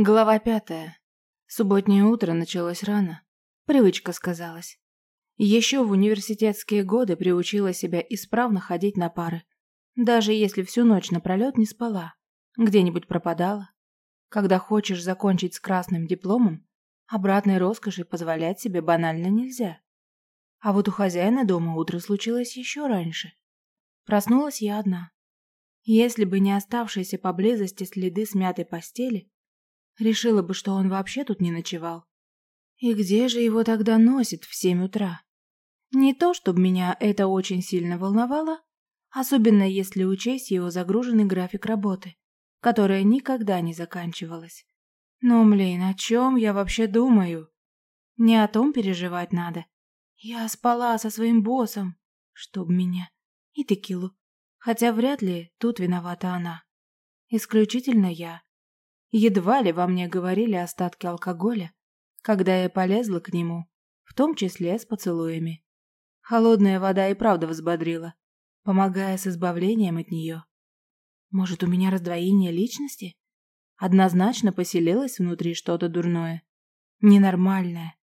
Глава пятая. Субботнее утро началось рано. Привычка сказалась. Еще в университетские годы приучила себя исправно ходить на пары. Даже если всю ночь напролет не спала. Где-нибудь пропадала. Когда хочешь закончить с красным дипломом, обратной роскоши позволять себе банально нельзя. А вот у хозяина дома утро случилось еще раньше. Проснулась я одна. Если бы не оставшиеся поблизости следы смятой постели, решила бы, что он вообще тут не ночевал. И где же его тогда носит в семь утра? Не то, чтобы меня это очень сильно волновало, особенно если учесть его загруженный график работы, которая никогда не заканчивалась. Но, блин, о чем я вообще думаю? Не о том переживать надо. Я спала со своим боссом, чтоб меня, и текилу. Хотя вряд ли тут виновата она. Исключительно я. Едва ли во мне говорили остатки алкоголя, когда я полезла к нему, в том числе с поцелуями. Холодная вода и правда взбодрила, помогая с избавлением от нее. Может, у меня раздвоение личности? Однозначно поселилось внутри что-то дурное. Ненормальное.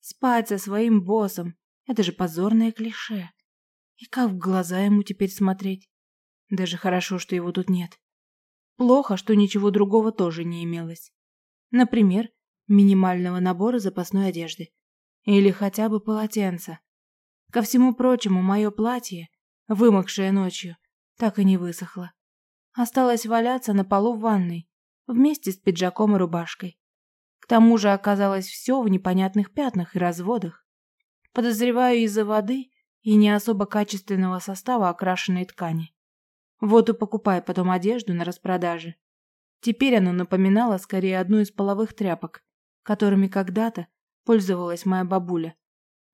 Спать со своим боссом — это же позорное клише. И как в глаза ему теперь смотреть? Даже хорошо, что его тут нет. Плохо, что ничего другого тоже не имелось. Например, минимального набора запасной одежды. Или хотя бы полотенца. Ко всему прочему, мое платье, вымокшее ночью, так и не высохло. Осталось валяться на полу в ванной, вместе с пиджаком и рубашкой. К тому же оказалось все в непонятных пятнах и разводах. Подозреваю из-за воды и не особо качественного состава окрашенной ткани. Вот и покупай потом одежду на распродаже. Теперь оно напоминало скорее одну из половых тряпок, которыми когда-то пользовалась моя бабуля,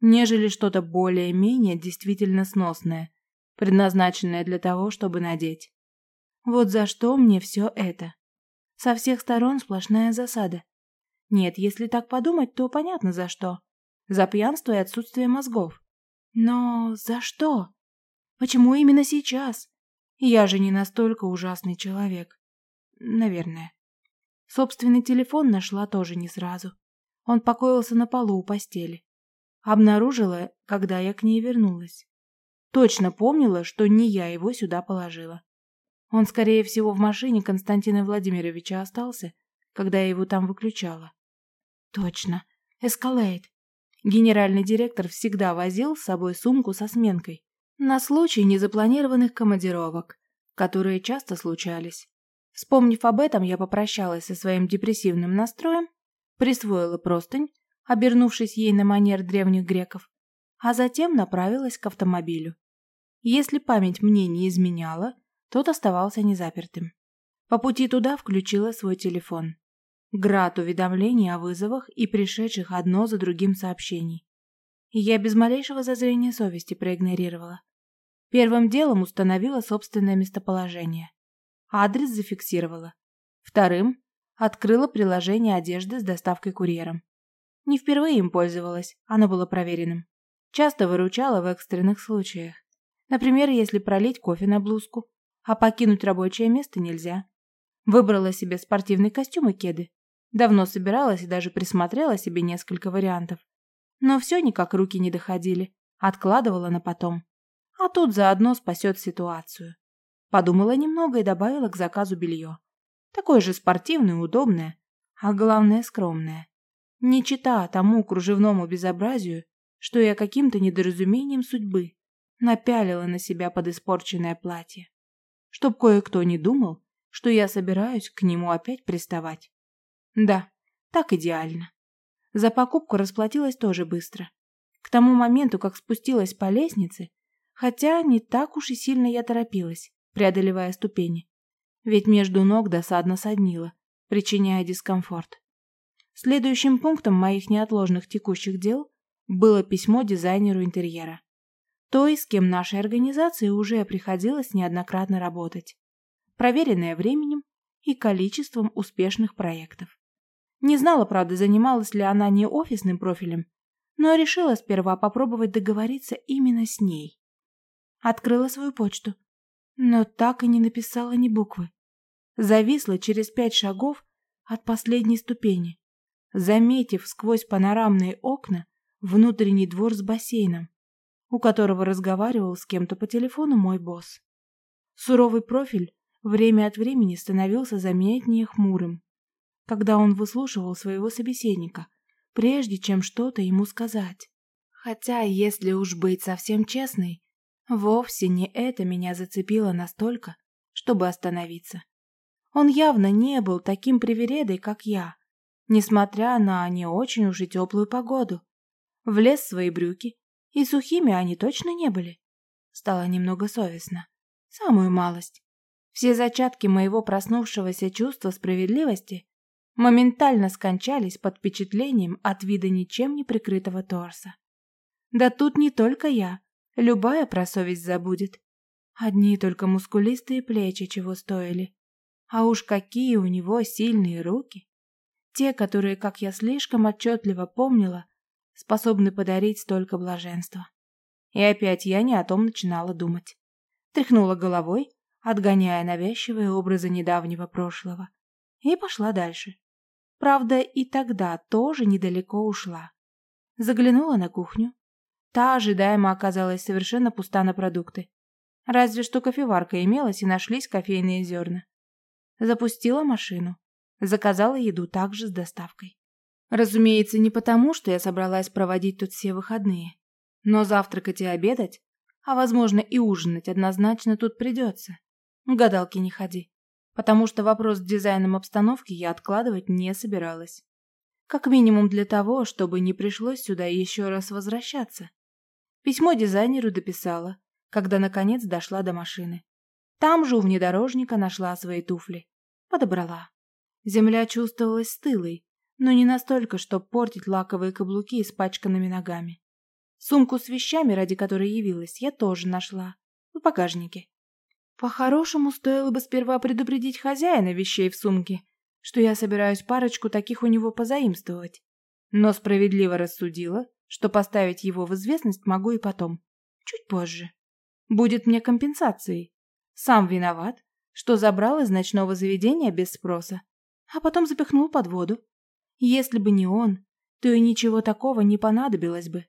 нежели что-то более-менее действительно сносное, предназначенное для того, чтобы надеть. Вот за что мне все это. Со всех сторон сплошная засада. Нет, если так подумать, то понятно за что. За пьянство и отсутствие мозгов. Но за что? Почему именно сейчас? Я же не настолько ужасный человек. Наверное. Собственный телефон нашла тоже не сразу. Он покоился на полу у постели. Обнаружила, когда я к ней вернулась. Точно помнила, что не я его сюда положила. Он, скорее всего, в машине Константина Владимировича остался, когда я его там выключала. Точно. Эскалейт. Генеральный директор всегда возил с собой сумку со сменкой. На случай незапланированных командировок, которые часто случались. Вспомнив об этом, я попрощалась со своим депрессивным настроем, присвоила простынь, обернувшись ей на манер древних греков, а затем направилась к автомобилю. Если память мне не изменяла, тот оставался незапертым. По пути туда включила свой телефон. Град уведомлений о вызовах и пришедших одно за другим сообщений. Я без малейшего зазрения совести проигнорировала. Первым делом установила собственное местоположение. Адрес зафиксировала. Вторым открыла приложение одежды с доставкой курьером. Не впервые им пользовалась, оно было проверенным. Часто выручала в экстренных случаях. Например, если пролить кофе на блузку, а покинуть рабочее место нельзя. Выбрала себе спортивный костюм и кеды. Давно собиралась и даже присмотрела себе несколько вариантов. Но все никак руки не доходили. Откладывала на потом. А тут заодно спасет ситуацию. Подумала немного и добавила к заказу белье. Такое же спортивное, удобное, а главное скромное. Не чита тому кружевному безобразию, что я каким-то недоразумением судьбы напялила на себя под испорченное платье. Чтоб кое-кто не думал, что я собираюсь к нему опять приставать. Да, так идеально. За покупку расплатилась тоже быстро. К тому моменту, как спустилась по лестнице, хотя не так уж и сильно я торопилась, преодолевая ступени. Ведь между ног досадно соднило, причиняя дискомфорт. Следующим пунктом моих неотложных текущих дел было письмо дизайнеру интерьера. Той, с кем нашей организации уже приходилось неоднократно работать. Проверенное временем и количеством успешных проектов. Не знала, правда, занималась ли она не офисным профилем, но решила сперва попробовать договориться именно с ней. Открыла свою почту, но так и не написала ни буквы. Зависла через пять шагов от последней ступени, заметив сквозь панорамные окна внутренний двор с бассейном, у которого разговаривал с кем-то по телефону мой босс. Суровый профиль время от времени становился заметнее хмурым, когда он выслушивал своего собеседника, прежде чем что-то ему сказать. Хотя, если уж быть совсем честной, вовсе не это меня зацепило настолько, чтобы остановиться. Он явно не был таким привередой, как я, несмотря на не очень уж и теплую погоду. Влез в свои брюки, и сухими они точно не были. Стало немного совестно. Самую малость. Все зачатки моего проснувшегося чувства справедливости моментально скончались под впечатлением от вида ничем не прикрытого торса. Да тут не только я, любая про совесть забудет. Одни только мускулистые плечи чего стоили. А уж какие у него сильные руки. Те, которые, как я слишком отчетливо помнила, способны подарить столько блаженства. И опять я не о том начинала думать. Тряхнула головой, отгоняя навязчивые образы недавнего прошлого, и пошла дальше. Правда, и тогда тоже недалеко ушла. Заглянула на кухню. Та ожидаемо оказалась совершенно пуста на продукты. Разве что кофеварка имелась и нашлись кофейные зерна. Запустила машину. Заказала еду также с доставкой. Разумеется, не потому, что я собралась проводить тут все выходные. Но завтракать и обедать, а возможно и ужинать однозначно тут придется. Гадалки не ходи. Потому что вопрос с дизайном обстановки я откладывать не собиралась. Как минимум для того, чтобы не пришлось сюда еще раз возвращаться. Письмо дизайнеру дописала, когда наконец дошла до машины. Там же у внедорожника нашла свои туфли. Подобрала. Земля чувствовалась стылой, но не настолько, чтобы портить лаковые каблуки испачканными ногами. Сумку с вещами, ради которой явилась, я тоже нашла. В багажнике. По-хорошему, стоило бы сперва предупредить хозяина вещей в сумке, что я собираюсь парочку таких у него позаимствовать. Но справедливо рассудила, что поставить его в известность могу и потом. Чуть позже. Будет мне компенсацией. Сам виноват, что забрал из ночного заведения без спроса, а потом запихнул под воду. Если бы не он, то и ничего такого не понадобилось бы.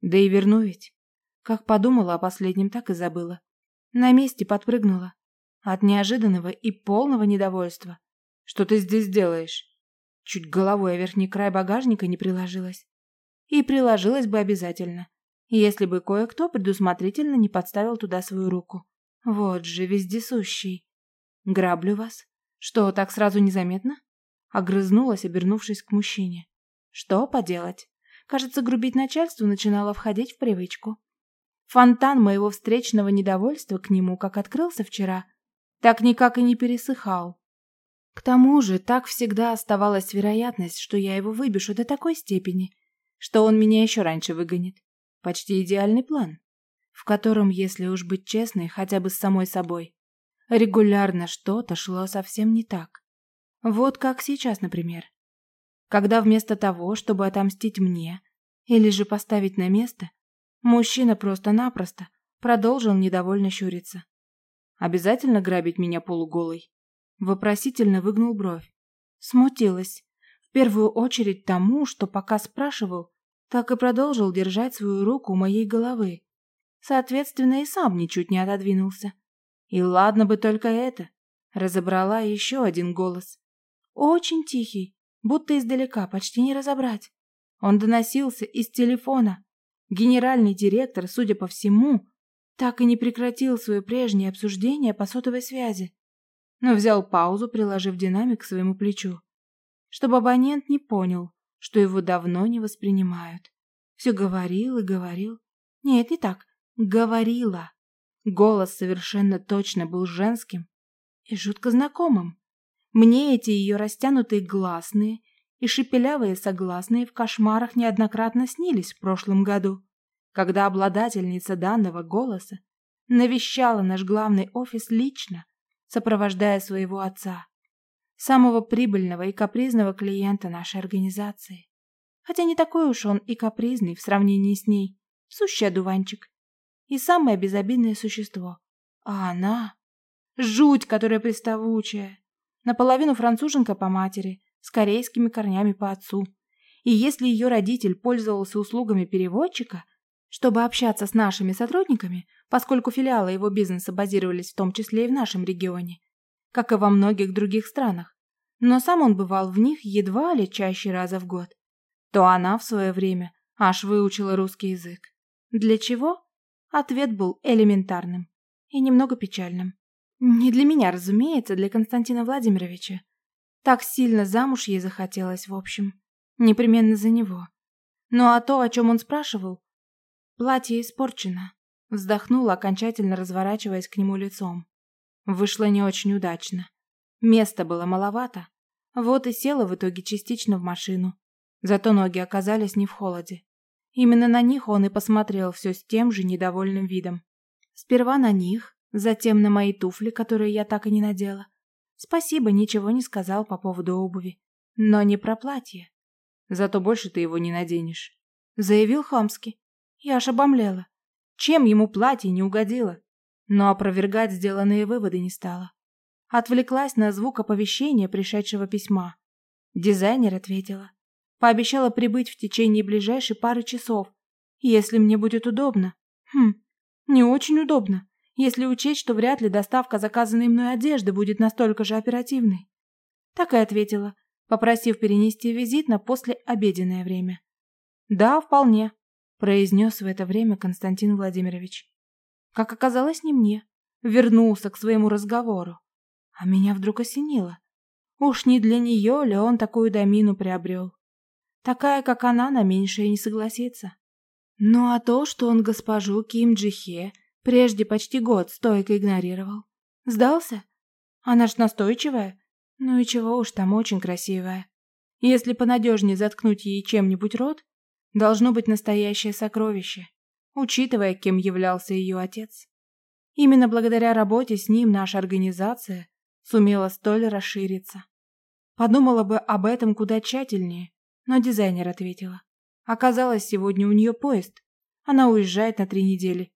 Да и верну ведь. Как подумала о последнем, так и забыла. На месте подпрыгнула. От неожиданного и полного недовольства. «Что ты здесь делаешь?» Чуть головой о верхний край багажника не приложилась. И приложилась бы обязательно, если бы кое-кто предусмотрительно не подставил туда свою руку. Вот же вездесущий. «Граблю вас. Что, так сразу незаметно?» Огрызнулась, обернувшись к мужчине. Что поделать? Кажется, грубить начальству начинало входить в привычку. Фонтан моего встречного недовольства к нему, как открылся вчера, так никак и не пересыхал. К тому же, так всегда оставалась вероятность, что я его выбешу до такой степени, что он меня еще раньше выгонит. Почти идеальный план, в котором, если уж быть честной, хотя бы с самой собой, регулярно что-то шло совсем не так. Вот как сейчас, например. Когда вместо того, чтобы отомстить мне, или же поставить на место, мужчина просто-напросто продолжил недовольно щуриться. Обязательно грабить меня полуголой? Вопросительно выгнул бровь. Смутилась. В первую очередь тому, что пока спрашивал, так и продолжил держать свою руку у моей головы. Соответственно, и сам ничуть не отодвинулся. И ладно бы только это. Разобрала еще один голос. Очень тихий, будто издалека, почти не разобрать. Он доносился из телефона. Генеральный директор, судя по всему, так и не прекратил свое прежнее обсуждение по сотовой связи, но взял паузу, приложив динамик к своему плечу, чтобы абонент не понял, что его давно не воспринимают. Все говорил и говорил. Нет, не так. Говорила. Голос совершенно точно был женским и жутко знакомым. Мне эти ее растянутые гласные и шепелявые согласные в кошмарах неоднократно снились в прошлом году, когда обладательница данного голоса навещала наш главный офис лично, сопровождая своего отца, самого прибыльного и капризного клиента нашей организации. Хотя не такой уж он и капризный в сравнении с ней, сущий одуванчик. И самое безобидное существо. А она... Жуть, которая приставучая, Наполовину француженка по матери, с корейскими корнями по отцу. И если ее родитель пользовался услугами переводчика, чтобы общаться с нашими сотрудниками, поскольку филиалы его бизнеса базировались в том числе и в нашем регионе, как и во многих других странах, но сам он бывал в них едва ли чаще раза в год, то она в свое время аж выучила русский язык. Для чего? Ответ был элементарным и немного печальным. Не для меня, разумеется, для Константина Владимировича. Так сильно замуж ей захотелось, в общем. Непременно за него. Ну а то, о чем он спрашивал... Платье испорчено. Вздохнула, окончательно разворачиваясь к нему лицом. Вышло не очень удачно. Места было маловато. Вот и села в итоге частично в машину. Зато ноги оказались не в холоде. Именно на них он и посмотрел все с тем же недовольным видом. Сперва на них, затем на мои туфли, которые я так и не надела. Спасибо, ничего не сказал по поводу обуви. Но не про платье. Зато больше ты его не наденешь. Заявил Хамский. Я аж обомлела. Чем ему платье не угодило? Но опровергать сделанные выводы не стала. Отвлеклась на звук оповещения пришедшего письма. Дизайнер ответила. Пообещала прибыть в течение ближайшей пары часов, если мне будет удобно. Хм, не очень удобно, если учесть, что вряд ли доставка заказанной мной одежды будет настолько же оперативной. Так и ответила, попросив перенести визит на послеобеденное время. «Да, вполне», – произнес в это время Константин Владимирович. Как оказалось, не мне. Вернулся к своему разговору. А меня вдруг осенило. Уж не для нее ли он такую домину приобрел? Такая, как она, на меньшее не согласится. Ну а то, что он госпожу Ким Джихе прежде почти год стойко игнорировал. Сдался? Она ж настойчивая. Ну и чего уж там очень красивая. Если понадежнее заткнуть ей чем-нибудь рот, должно быть настоящее сокровище, учитывая, кем являлся ее отец. Именно благодаря работе с ним наша организация сумела столь расшириться. Подумала бы об этом куда тщательнее, но дизайнер ответила. Оказалось, сегодня у нее поезд. Она уезжает на три недели.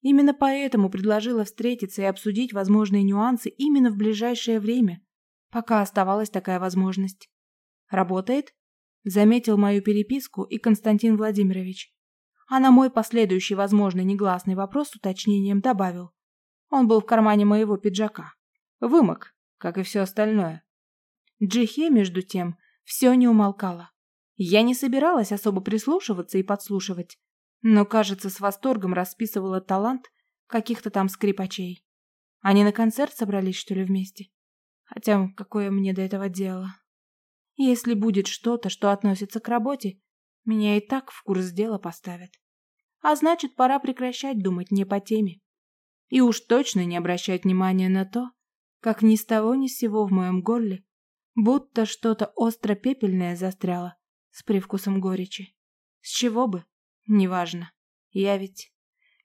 Именно поэтому предложила встретиться и обсудить возможные нюансы именно в ближайшее время, пока оставалась такая возможность. Работает? Заметил мою переписку и Константин Владимирович. А на мой последующий возможный негласный вопрос с уточнением добавил. Он был в кармане моего пиджака. Вымок, как и все остальное. Джихе, между тем, все не умолкала. Я не собиралась особо прислушиваться и подслушивать, но, кажется, с восторгом расписывала талант каких-то там скрипачей. Они на концерт собрались, что ли, вместе? Хотя, какое мне до этого дело? Если будет что-то, что относится к работе, меня и так в курс дела поставят. А значит, пора прекращать думать не по теме. И уж точно не обращать внимания на то, как ни с того ни с сего в моем горле будто что-то остро-пепельное застряло с привкусом горечи. С чего бы? Неважно. Я ведь...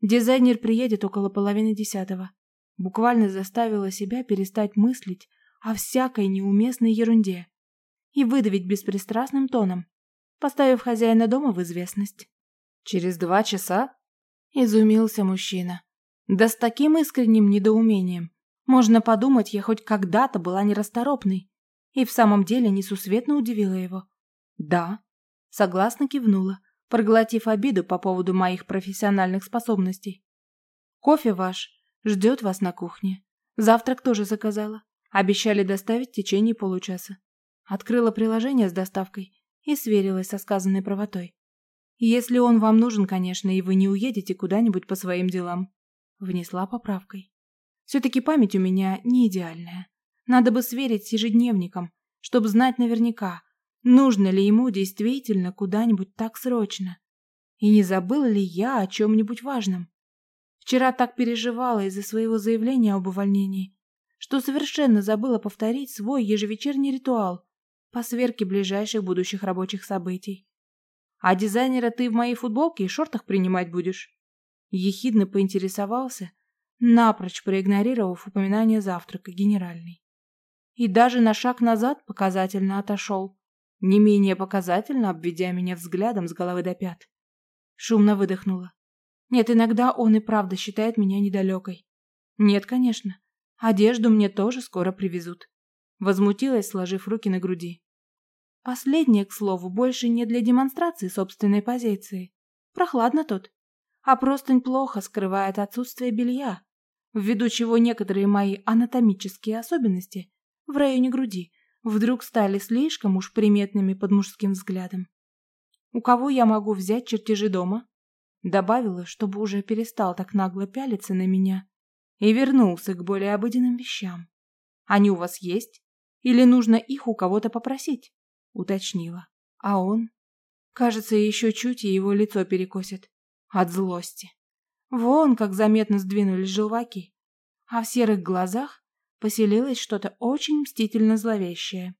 Дизайнер приедет около половины десятого. Буквально заставила себя перестать мыслить о всякой неуместной ерунде и выдавить беспристрастным тоном, поставив хозяина дома в известность. «Через два часа?» – изумился мужчина. Да с таким искренним недоумением. Можно подумать, я хоть когда-то была нерасторопной. И в самом деле несусветно удивила его. «Да», — согласно кивнула, проглотив обиду по поводу моих профессиональных способностей. «Кофе ваш ждет вас на кухне. Завтрак тоже заказала. Обещали доставить в течение получаса. Открыла приложение с доставкой и сверилась со сказанной правотой. Если он вам нужен, конечно, и вы не уедете куда-нибудь по своим делам. Внесла поправкой. Все-таки память у меня не идеальная. Надо бы сверить с ежедневником, чтобы знать наверняка, Нужно ли ему действительно куда-нибудь так срочно? И не забыла ли я о чем-нибудь важном? Вчера так переживала из-за своего заявления об увольнении, что совершенно забыла повторить свой ежевечерний ритуал по сверке ближайших будущих рабочих событий. «А дизайнера ты в моей футболке и шортах принимать будешь?» Ехидно поинтересовался, напрочь проигнорировав упоминание завтрака генеральный. И даже на шаг назад показательно отошел, не менее показательно обведя меня взглядом с головы до пят. Шумно выдохнула. Нет, иногда он и правда считает меня недалекой. Нет, конечно. Одежду мне тоже скоро привезут. Возмутилась, сложив руки на груди. Последнее, к слову, больше не для демонстрации собственной позиции. Прохладно тут. А простынь плохо скрывает отсутствие белья, ввиду чего некоторые мои анатомические особенности в районе груди вдруг стали слишком уж приметными под мужским взглядом. «У кого я могу взять чертежи дома?» Добавила, чтобы уже перестал так нагло пялиться на меня и вернулся к более обыденным вещам. «Они у вас есть? Или нужно их у кого-то попросить?» Уточнила. А он? Кажется, еще чуть и его лицо перекосит. От злости. Вон, как заметно сдвинулись желваки. А в серых глазах поселилось что-то очень мстительно зловещее.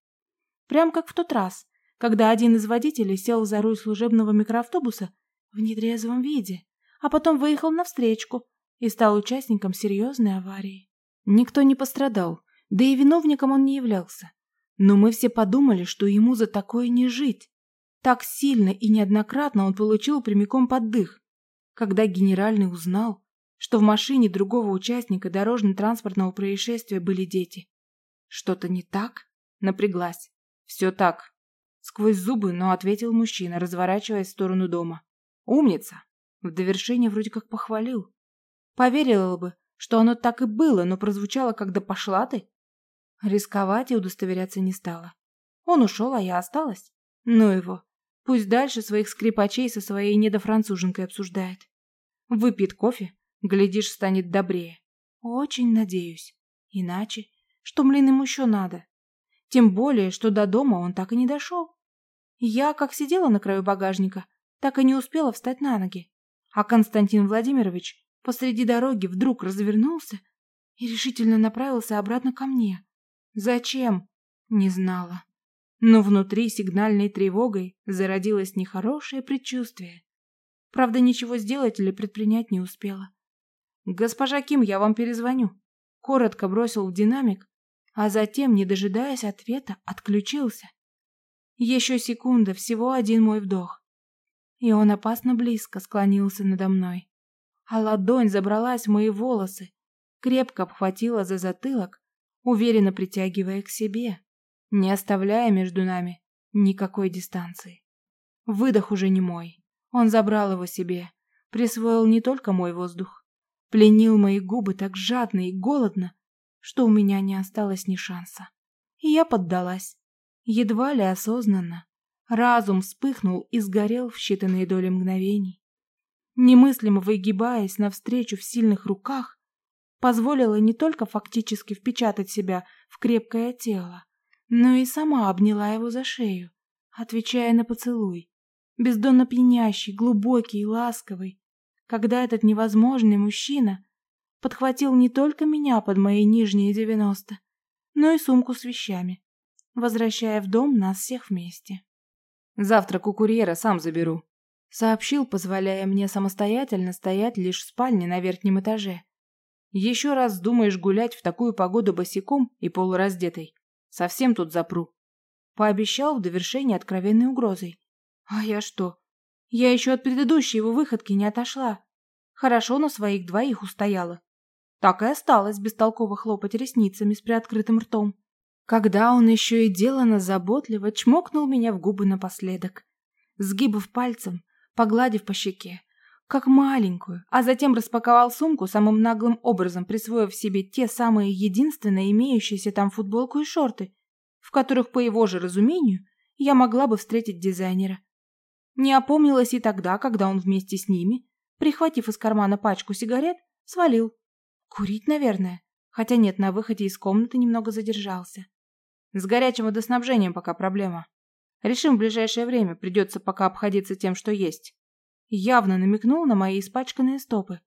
Прям как в тот раз, когда один из водителей сел за руль служебного микроавтобуса в нетрезвом виде, а потом выехал навстречку и стал участником серьезной аварии. Никто не пострадал, да и виновником он не являлся. Но мы все подумали, что ему за такое не жить. Так сильно и неоднократно он получил прямиком под дых. Когда генеральный узнал, что в машине другого участника дорожно-транспортного происшествия были дети. Что-то не так? Напряглась. Все так. Сквозь зубы, но ответил мужчина, разворачиваясь в сторону дома. Умница. В довершение вроде как похвалил. Поверила бы, что оно так и было, но прозвучало, когда пошла ты. Рисковать и удостоверяться не стала. Он ушел, а я осталась. Ну его. Пусть дальше своих скрипачей со своей недофранцуженкой обсуждает. Выпьет кофе, глядишь, станет добрее. Очень надеюсь. Иначе, что, блин, ему еще надо? Тем более, что до дома он так и не дошел. Я, как сидела на краю багажника, так и не успела встать на ноги. А Константин Владимирович посреди дороги вдруг развернулся и решительно направился обратно ко мне. Зачем? Не знала. Но внутри сигнальной тревогой зародилось нехорошее предчувствие. Правда, ничего сделать или предпринять не успела. «Госпожа Ким, я вам перезвоню», — коротко бросил в динамик, а затем, не дожидаясь ответа, отключился. Еще секунда, всего один мой вдох. И он опасно близко склонился надо мной. А ладонь забралась в мои волосы, крепко обхватила за затылок уверенно притягивая к себе, не оставляя между нами никакой дистанции. Выдох уже не мой. Он забрал его себе, присвоил не только мой воздух, пленил мои губы так жадно и голодно, что у меня не осталось ни шанса. И я поддалась, едва ли осознанно. Разум вспыхнул и сгорел в считанные доли мгновений. Немыслимо выгибаясь навстречу в сильных руках, позволила не только фактически впечатать себя в крепкое тело, но и сама обняла его за шею, отвечая на поцелуй, бездонно пьянящий, глубокий и ласковый, когда этот невозможный мужчина подхватил не только меня под мои нижние девяносто, но и сумку с вещами, возвращая в дом нас всех вместе. «Завтрак у курьера сам заберу», — сообщил, позволяя мне самостоятельно стоять лишь в спальне на верхнем этаже. Еще раз думаешь гулять в такую погоду босиком и полураздетой. Совсем тут запру. Пообещал в довершение откровенной угрозой. А я что? Я еще от предыдущей его выходки не отошла. Хорошо на своих двоих устояла. Так и осталось бестолково хлопать ресницами с приоткрытым ртом. Когда он еще и делано заботливо чмокнул меня в губы напоследок, сгибав пальцем, погладив по щеке, как маленькую, а затем распаковал сумку самым наглым образом, присвоив себе те самые единственные имеющиеся там футболку и шорты, в которых, по его же разумению, я могла бы встретить дизайнера. Не опомнилась и тогда, когда он вместе с ними, прихватив из кармана пачку сигарет, свалил. Курить, наверное, хотя нет, на выходе из комнаты немного задержался. С горячим водоснабжением пока проблема. Решим в ближайшее время, придется пока обходиться тем, что есть. Явно намекнул на мои испачканные стопы.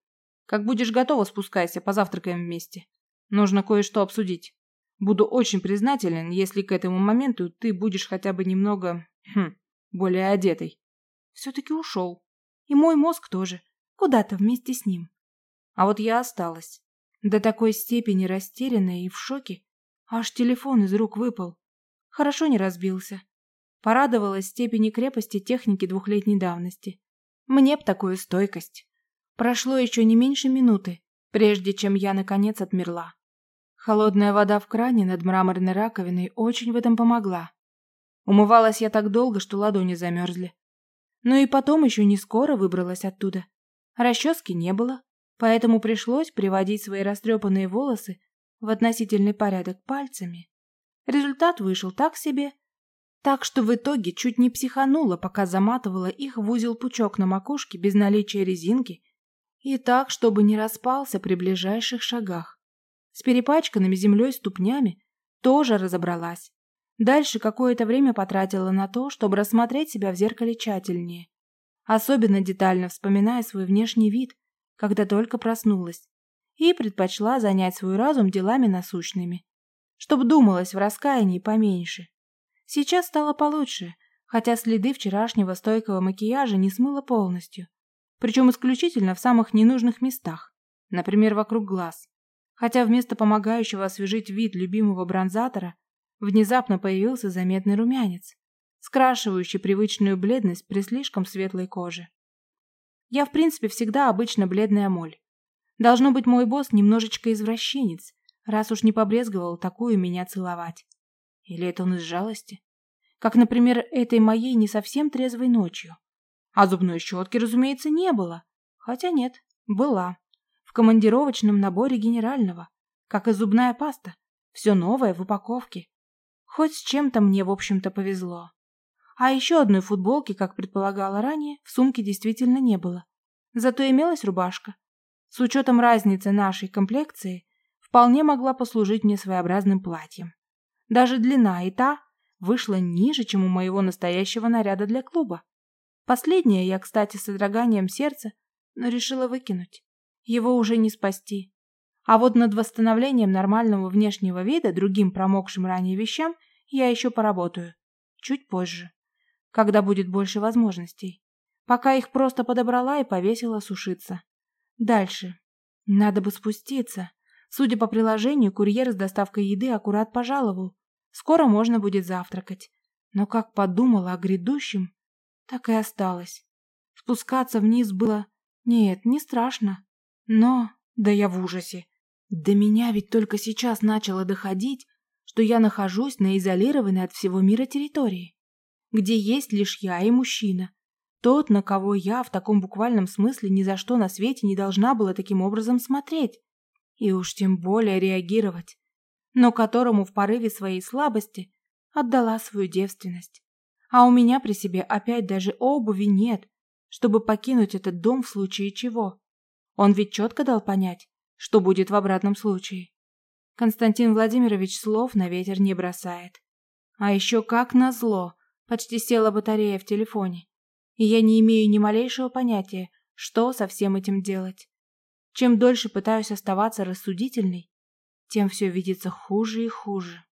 Как будешь готова, спускайся, позавтракаем вместе. Нужно кое-что обсудить. Буду очень признателен, если к этому моменту ты будешь хотя бы немного... Хм, более одетой. Все-таки ушел. И мой мозг тоже. Куда-то вместе с ним. А вот я осталась. До такой степени растерянная и в шоке. Аж телефон из рук выпал. Хорошо не разбился. Порадовалась степени крепости техники двухлетней давности. Мне б такую стойкость. Прошло еще не меньше минуты, прежде чем я, наконец, отмерла. Холодная вода в кране над мраморной раковиной очень в этом помогла. Умывалась я так долго, что ладони замерзли. Но и потом еще не скоро выбралась оттуда. Расчески не было, поэтому пришлось приводить свои растрепанные волосы в относительный порядок пальцами. Результат вышел так себе, так что в итоге чуть не психанула, пока заматывала их в узел пучок на макушке без наличия резинки и так, чтобы не распался при ближайших шагах. С перепачканными землей ступнями тоже разобралась. Дальше какое-то время потратила на то, чтобы рассмотреть себя в зеркале тщательнее. Особенно детально вспоминая свой внешний вид, когда только проснулась. И предпочла занять свой разум делами насущными. Чтоб думалось в раскаянии поменьше. Сейчас стало получше, хотя следы вчерашнего стойкого макияжа не смыло полностью. Причем исключительно в самых ненужных местах, например, вокруг глаз. Хотя вместо помогающего освежить вид любимого бронзатора внезапно появился заметный румянец, скрашивающий привычную бледность при слишком светлой коже. Я, в принципе, всегда обычно бледная моль. Должно быть, мой босс немножечко извращенец, раз уж не побрезговал такую меня целовать. Или это он из жалости? Как, например, этой моей не совсем трезвой ночью. А зубной щетки, разумеется, не было. Хотя нет, была. В командировочном наборе генерального. Как и зубная паста. Все новое в упаковке. Хоть с чем-то мне, в общем-то, повезло. А еще одной футболки, как предполагала ранее, в сумке действительно не было. Зато имелась рубашка. С учетом разницы нашей комплекции, вполне могла послужить мне своеобразным платьем. Даже длина и та вышла ниже, чем у моего настоящего наряда для клуба. Последнее я, кстати, с содроганием сердца, но решила выкинуть. Его уже не спасти. А вот над восстановлением нормального внешнего вида другим промокшим ранее вещам я еще поработаю. Чуть позже. Когда будет больше возможностей. Пока их просто подобрала и повесила сушиться. Дальше. Надо бы спуститься. Судя по приложению, курьер с доставкой еды аккурат пожаловал. Скоро можно будет завтракать. Но как подумала о грядущем, так и осталось. Спускаться вниз было... Нет, не страшно. Но... Да я в ужасе. До меня ведь только сейчас начало доходить, что я нахожусь на изолированной от всего мира территории, где есть лишь я и мужчина. Тот, на кого я в таком буквальном смысле ни за что на свете не должна была таким образом смотреть. И уж тем более реагировать. Но которому в порыве своей слабости отдала свою девственность. А у меня при себе опять даже обуви нет, чтобы покинуть этот дом в случае чего. Он ведь четко дал понять, что будет в обратном случае. Константин Владимирович слов на ветер не бросает. А еще как назло, почти села батарея в телефоне. И я не имею ни малейшего понятия, что со всем этим делать. Чем дольше пытаюсь оставаться рассудительной, тем все видится хуже и хуже.